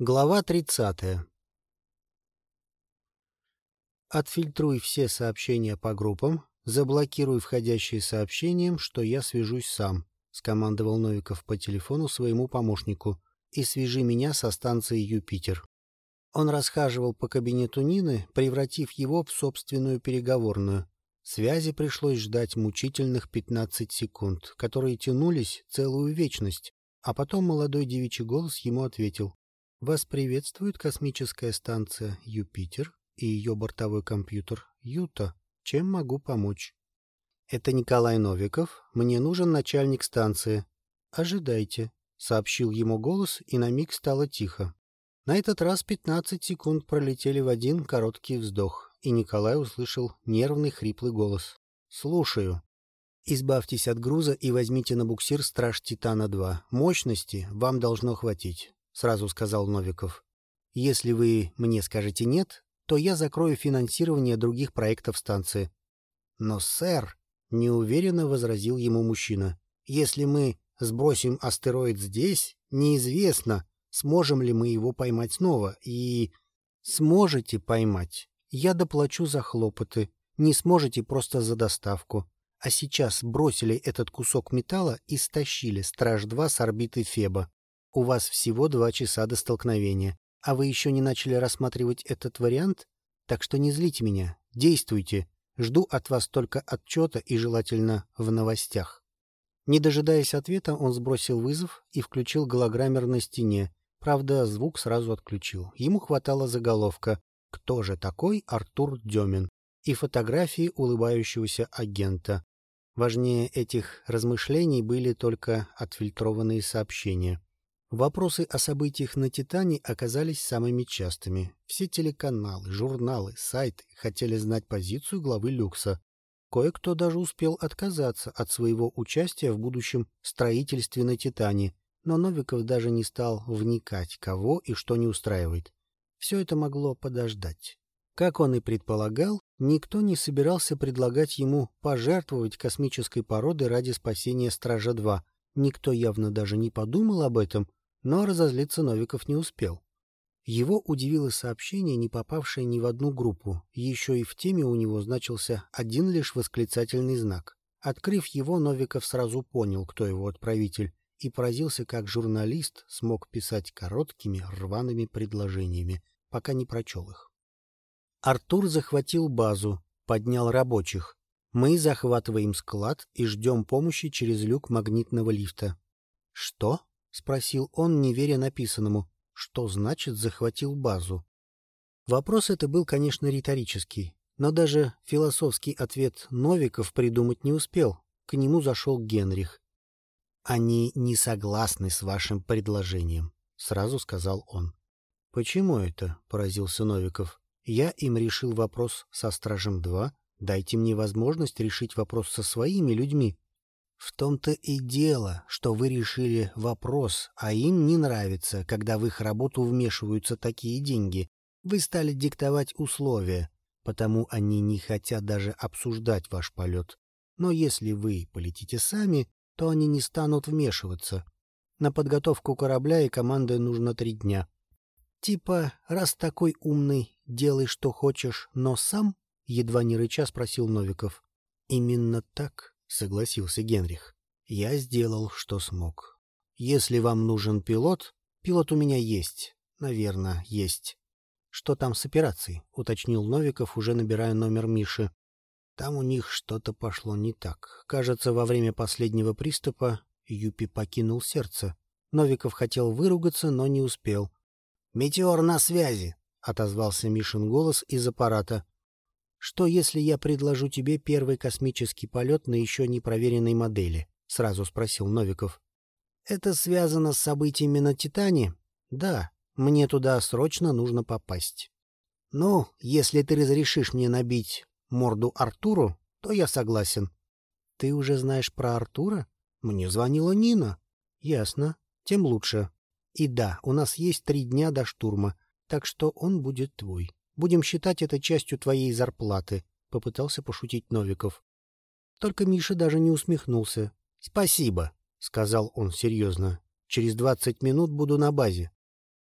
Глава 30. Отфильтруй все сообщения по группам, заблокируй входящие сообщением, что я свяжусь сам, — скомандовал Новиков по телефону своему помощнику, — и свяжи меня со станцией «Юпитер». Он расхаживал по кабинету Нины, превратив его в собственную переговорную. Связи пришлось ждать мучительных 15 секунд, которые тянулись целую вечность, а потом молодой девичий голос ему ответил. Вас приветствует космическая станция «Юпитер» и ее бортовой компьютер «Юта». Чем могу помочь? Это Николай Новиков. Мне нужен начальник станции. Ожидайте, — сообщил ему голос, и на миг стало тихо. На этот раз пятнадцать секунд пролетели в один короткий вздох, и Николай услышал нервный хриплый голос. «Слушаю». «Избавьтесь от груза и возьмите на буксир «Страж Титана-2». Мощности вам должно хватить сразу сказал Новиков. Если вы мне скажете «нет», то я закрою финансирование других проектов станции. Но, сэр, неуверенно возразил ему мужчина, если мы сбросим астероид здесь, неизвестно, сможем ли мы его поймать снова, и... Сможете поймать. Я доплачу за хлопоты. Не сможете просто за доставку. А сейчас бросили этот кусок металла и стащили Страж-2 с орбиты Феба. У вас всего два часа до столкновения, а вы еще не начали рассматривать этот вариант? Так что не злите меня, действуйте. Жду от вас только отчета и желательно в новостях. Не дожидаясь ответа, он сбросил вызов и включил голограммер на стене. Правда, звук сразу отключил. Ему хватало заголовка «Кто же такой Артур Демин?» и фотографии улыбающегося агента. Важнее этих размышлений были только отфильтрованные сообщения. Вопросы о событиях на «Титане» оказались самыми частыми. Все телеканалы, журналы, сайты хотели знать позицию главы «Люкса». Кое-кто даже успел отказаться от своего участия в будущем строительстве на «Титане», но Новиков даже не стал вникать, кого и что не устраивает. Все это могло подождать. Как он и предполагал, никто не собирался предлагать ему пожертвовать космической породой ради спасения Стража-2. Никто явно даже не подумал об этом, но разозлиться Новиков не успел. Его удивило сообщение, не попавшее ни в одну группу. Еще и в теме у него значился один лишь восклицательный знак. Открыв его, Новиков сразу понял, кто его отправитель, и поразился, как журналист смог писать короткими, рваными предложениями, пока не прочел их. Артур захватил базу, поднял рабочих. Мы захватываем склад и ждем помощи через люк магнитного лифта. Что? — спросил он, не веря написанному. Что значит «захватил базу»? Вопрос это был, конечно, риторический, но даже философский ответ Новиков придумать не успел. К нему зашел Генрих. «Они не согласны с вашим предложением», — сразу сказал он. «Почему это?» — поразился Новиков. «Я им решил вопрос со Стражем-2. Дайте мне возможность решить вопрос со своими людьми. В том-то и дело, что вы решили вопрос, а им не нравится, когда в их работу вмешиваются такие деньги. Вы стали диктовать условия, потому они не хотят даже обсуждать ваш полет. Но если вы полетите сами, то они не станут вмешиваться. На подготовку корабля и команды нужно три дня. Типа, раз такой умный, делай что хочешь, но сам? Едва не рыча спросил Новиков. Именно так — согласился Генрих. «Я сделал, что смог. Если вам нужен пилот, пилот у меня есть. Наверное, есть». «Что там с операцией?» — уточнил Новиков, уже набирая номер Миши. «Там у них что-то пошло не так. Кажется, во время последнего приступа Юпи покинул сердце. Новиков хотел выругаться, но не успел. «Метеор на связи!» — отозвался Мишин голос из аппарата. Что, если я предложу тебе первый космический полет на еще не проверенной модели? — сразу спросил Новиков. — Это связано с событиями на Титане? — Да, мне туда срочно нужно попасть. — Ну, если ты разрешишь мне набить морду Артуру, то я согласен. — Ты уже знаешь про Артура? Мне звонила Нина. — Ясно. Тем лучше. И да, у нас есть три дня до штурма, так что он будет твой. Будем считать это частью твоей зарплаты, — попытался пошутить Новиков. Только Миша даже не усмехнулся. — Спасибо, — сказал он серьезно. — Через двадцать минут буду на базе.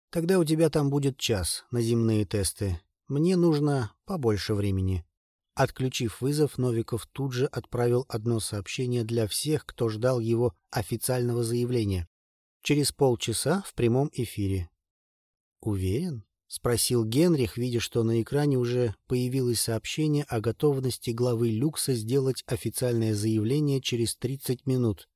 Тогда у тебя там будет час на земные тесты. Мне нужно побольше времени. Отключив вызов, Новиков тут же отправил одно сообщение для всех, кто ждал его официального заявления. Через полчаса в прямом эфире. «Уверен?» — спросил Генрих, видя, что на экране уже появилось сообщение о готовности главы Люкса сделать официальное заявление через 30 минут.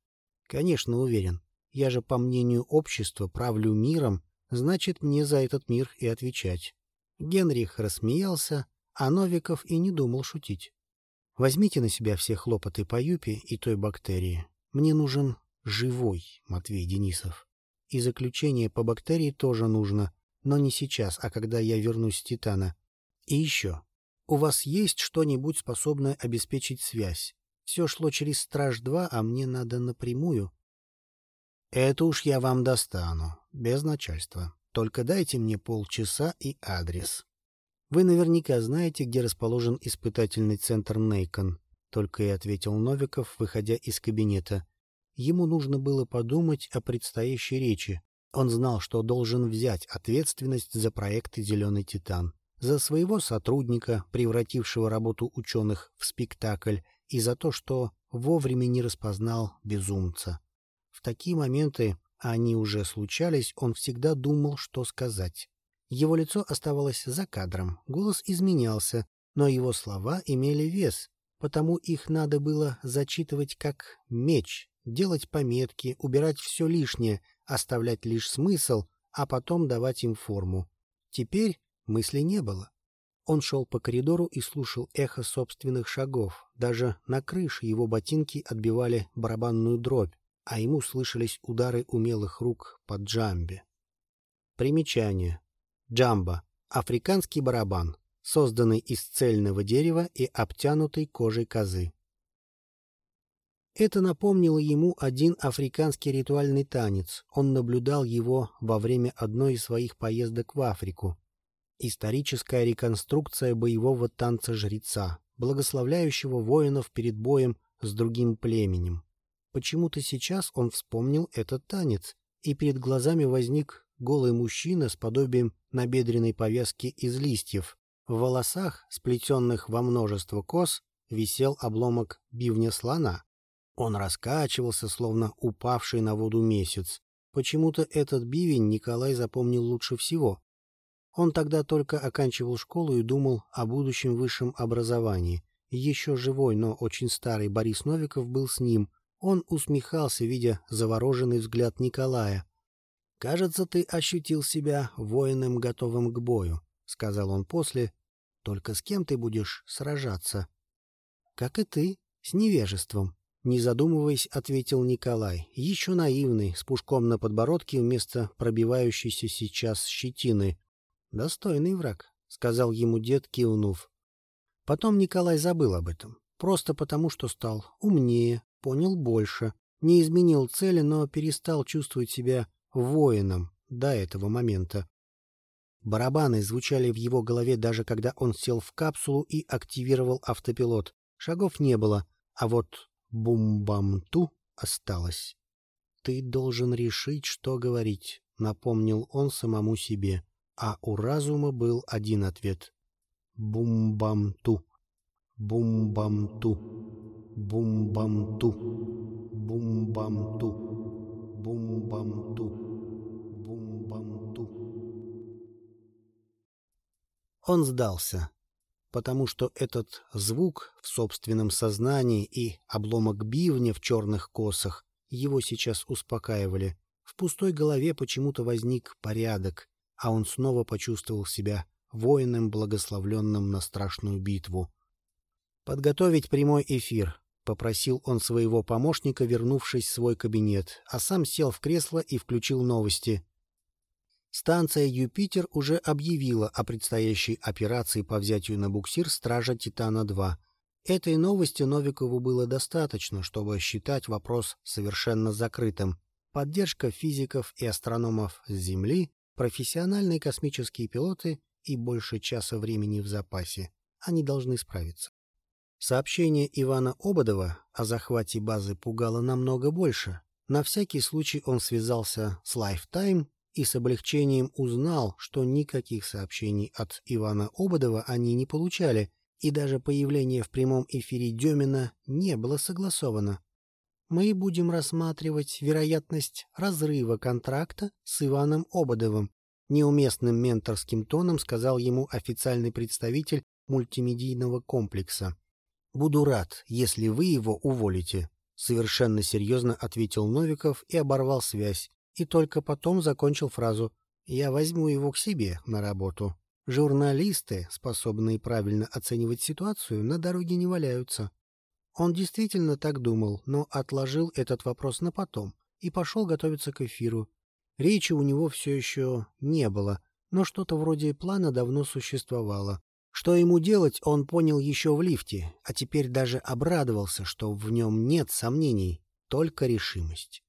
«Конечно, уверен. Я же, по мнению общества, правлю миром, значит, мне за этот мир и отвечать». Генрих рассмеялся, а Новиков и не думал шутить. «Возьмите на себя все хлопоты по юпе и той бактерии. Мне нужен живой Матвей Денисов. И заключение по бактерии тоже нужно, но не сейчас, а когда я вернусь с Титана. И еще. У вас есть что-нибудь, способное обеспечить связь? Все шло через Страж-2, а мне надо напрямую. Это уж я вам достану, без начальства. Только дайте мне полчаса и адрес. Вы наверняка знаете, где расположен испытательный центр Нейкон, только и ответил Новиков, выходя из кабинета. Ему нужно было подумать о предстоящей речи, он знал, что должен взять ответственность за проекты «Зеленый Титан», за своего сотрудника, превратившего работу ученых в спектакль, и за то, что вовремя не распознал безумца. В такие моменты, а они уже случались, он всегда думал, что сказать. Его лицо оставалось за кадром, голос изменялся, но его слова имели вес, потому их надо было зачитывать как меч, делать пометки, убирать все лишнее, оставлять лишь смысл, а потом давать им форму. Теперь мысли не было. Он шел по коридору и слушал эхо собственных шагов. Даже на крыше его ботинки отбивали барабанную дробь, а ему слышались удары умелых рук по джамбе. Примечание. Джамба — африканский барабан, созданный из цельного дерева и обтянутый кожей козы. Это напомнило ему один африканский ритуальный танец. Он наблюдал его во время одной из своих поездок в Африку. Историческая реконструкция боевого танца жреца, благословляющего воинов перед боем с другим племенем. Почему-то сейчас он вспомнил этот танец, и перед глазами возник голый мужчина с подобием набедренной повязки из листьев. В волосах, сплетенных во множество кос, висел обломок бивня слона. Он раскачивался, словно упавший на воду месяц. Почему-то этот бивень Николай запомнил лучше всего. Он тогда только оканчивал школу и думал о будущем высшем образовании. Еще живой, но очень старый Борис Новиков был с ним. Он усмехался, видя завороженный взгляд Николая. «Кажется, ты ощутил себя воином, готовым к бою», — сказал он после. «Только с кем ты будешь сражаться?» «Как и ты, с невежеством», не задумываясь, ответил Николай, еще наивный, с пушком на подбородке вместо пробивающейся сейчас щетины. «Достойный враг», — сказал ему дед, кивнув. Потом Николай забыл об этом, просто потому что стал умнее, понял больше, не изменил цели, но перестал чувствовать себя воином до этого момента. Барабаны звучали в его голове даже когда он сел в капсулу и активировал автопилот. Шагов не было, а вот Бумбамту осталось. «Ты должен решить, что говорить», — напомнил он самому себе, а у разума был один ответ. Бумбамту, бумбамту, бумбамту, бумбамту, бумбамту, бумбамту. Он сдался потому что этот звук в собственном сознании и обломок бивня в черных косах его сейчас успокаивали. В пустой голове почему-то возник порядок, а он снова почувствовал себя воином, благословленным на страшную битву. «Подготовить прямой эфир», — попросил он своего помощника, вернувшись в свой кабинет, а сам сел в кресло и включил новости. Станция «Юпитер» уже объявила о предстоящей операции по взятию на буксир «Стража Титана-2». Этой новости Новикову было достаточно, чтобы считать вопрос совершенно закрытым. Поддержка физиков и астрономов с Земли, профессиональные космические пилоты и больше часа времени в запасе. Они должны справиться. Сообщение Ивана Ободова о захвате базы пугало намного больше. На всякий случай он связался с Lifetime и с облегчением узнал, что никаких сообщений от Ивана Ободова они не получали, и даже появление в прямом эфире Демина не было согласовано. Мы будем рассматривать вероятность разрыва контракта с Иваном Ободовым, неуместным менторским тоном сказал ему официальный представитель мультимедийного комплекса. «Буду рад, если вы его уволите», — совершенно серьезно ответил Новиков и оборвал связь, и только потом закончил фразу «Я возьму его к себе на работу». Журналисты, способные правильно оценивать ситуацию, на дороге не валяются. Он действительно так думал, но отложил этот вопрос на потом и пошел готовиться к эфиру. Речи у него все еще не было, но что-то вроде плана давно существовало. Что ему делать, он понял еще в лифте, а теперь даже обрадовался, что в нем нет сомнений, только решимость.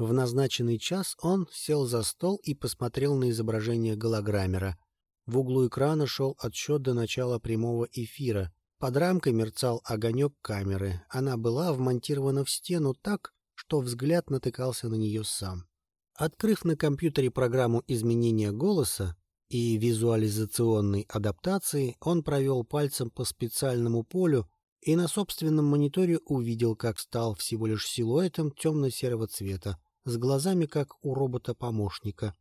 В назначенный час он сел за стол и посмотрел на изображение голограммера. В углу экрана шел отсчет до начала прямого эфира. Под рамкой мерцал огонек камеры. Она была вмонтирована в стену так, что взгляд натыкался на нее сам. Открыв на компьютере программу изменения голоса, и визуализационной адаптации он провел пальцем по специальному полю и на собственном мониторе увидел, как стал всего лишь силуэтом темно-серого цвета, с глазами, как у робота-помощника.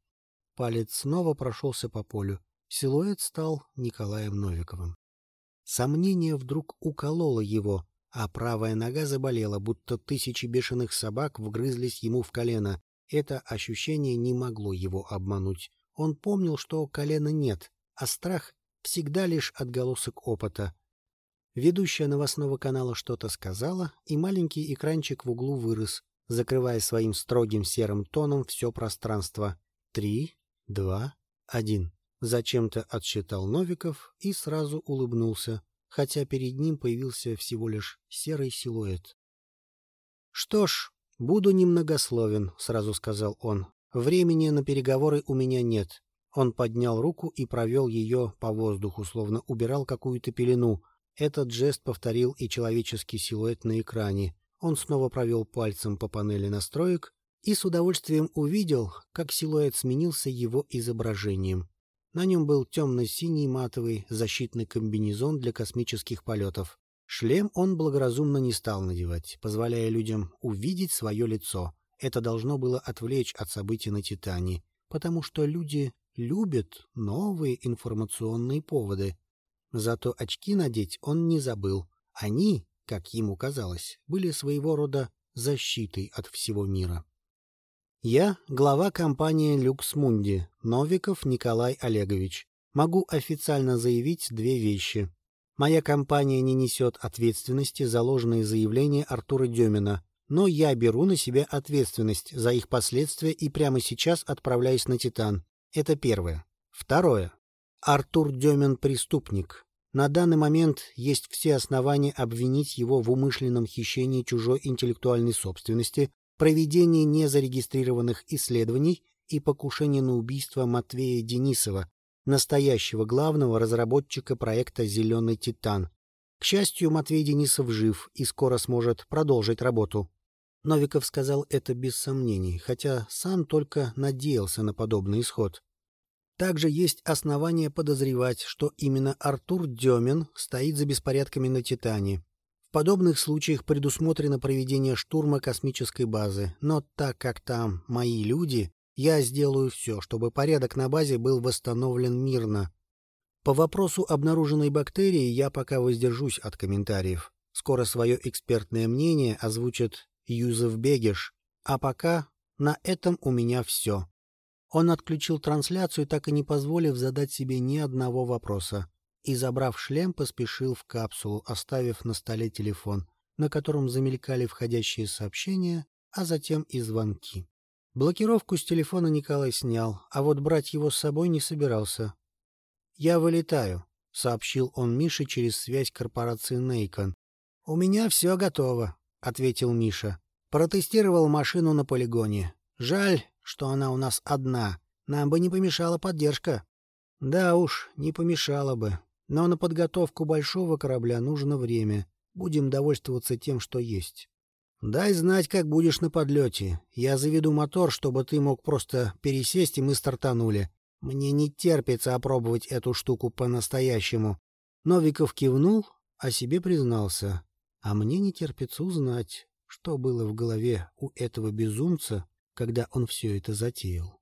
Палец снова прошелся по полю. Силуэт стал Николаем Новиковым. Сомнение вдруг укололо его, а правая нога заболела, будто тысячи бешеных собак вгрызлись ему в колено. Это ощущение не могло его обмануть. Он помнил, что колена нет, а страх всегда лишь отголосок опыта. Ведущая новостного канала что-то сказала, и маленький экранчик в углу вырос, закрывая своим строгим серым тоном все пространство. Три, два, один. Зачем-то отсчитал Новиков и сразу улыбнулся, хотя перед ним появился всего лишь серый силуэт. — Что ж, буду немногословен, — сразу сказал он. Времени на переговоры у меня нет. Он поднял руку и провел ее по воздуху, словно убирал какую-то пелену. Этот жест повторил и человеческий силуэт на экране. Он снова провел пальцем по панели настроек и с удовольствием увидел, как силуэт сменился его изображением. На нем был темно-синий матовый защитный комбинезон для космических полетов. Шлем он благоразумно не стал надевать, позволяя людям увидеть свое лицо. Это должно было отвлечь от событий на Титане, потому что люди любят новые информационные поводы. Зато очки надеть он не забыл. Они, как ему казалось, были своего рода защитой от всего мира. Я глава компании «Люкс Мунди», Новиков Николай Олегович. Могу официально заявить две вещи. Моя компания не несет ответственности за ложные заявления Артура Демина, но я беру на себя ответственность за их последствия и прямо сейчас отправляюсь на Титан. Это первое. Второе. Артур Демин преступник. На данный момент есть все основания обвинить его в умышленном хищении чужой интеллектуальной собственности, проведении незарегистрированных исследований и покушении на убийство Матвея Денисова, настоящего главного разработчика проекта «Зеленый Титан». К счастью, Матвей Денисов жив и скоро сможет продолжить работу. Новиков сказал это без сомнений, хотя сам только надеялся на подобный исход. Также есть основания подозревать, что именно Артур Демин стоит за беспорядками на Титане. В подобных случаях предусмотрено проведение штурма космической базы, но так как там мои люди, я сделаю все, чтобы порядок на базе был восстановлен мирно. По вопросу обнаруженной бактерии я пока воздержусь от комментариев. Скоро свое экспертное мнение озвучит Юзеф Бегеш, а пока на этом у меня все. Он отключил трансляцию, так и не позволив задать себе ни одного вопроса, и, забрав шлем, поспешил в капсулу, оставив на столе телефон, на котором замелькали входящие сообщения, а затем и звонки. Блокировку с телефона Николай снял, а вот брать его с собой не собирался. «Я вылетаю», — сообщил он Мише через связь корпорации Нейкон. «У меня все готово», — ответил Миша. «Протестировал машину на полигоне. Жаль, что она у нас одна. Нам бы не помешала поддержка». «Да уж, не помешало бы. Но на подготовку большого корабля нужно время. Будем довольствоваться тем, что есть». «Дай знать, как будешь на подлете. Я заведу мотор, чтобы ты мог просто пересесть, и мы стартанули. Мне не терпится опробовать эту штуку по-настоящему». Новиков кивнул, о себе признался. А мне не терпится узнать, что было в голове у этого безумца, когда он все это затеял.